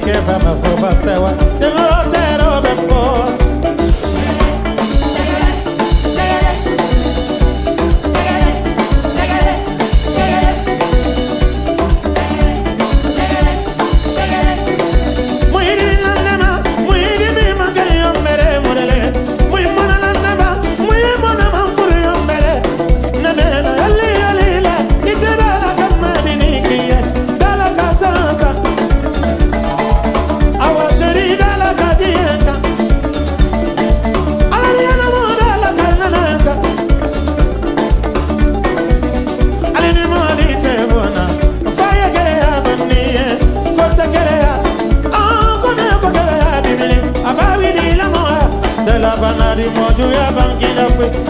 ndike bamakobasewa tengolo banki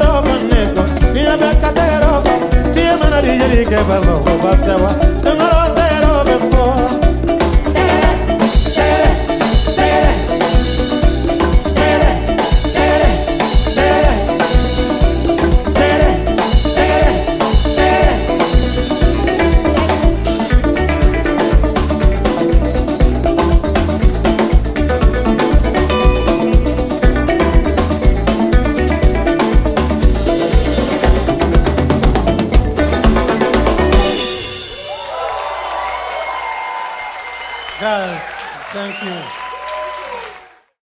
ro mannego ni abeka te ro ti manari yeri ke balo ko basewa Thank you.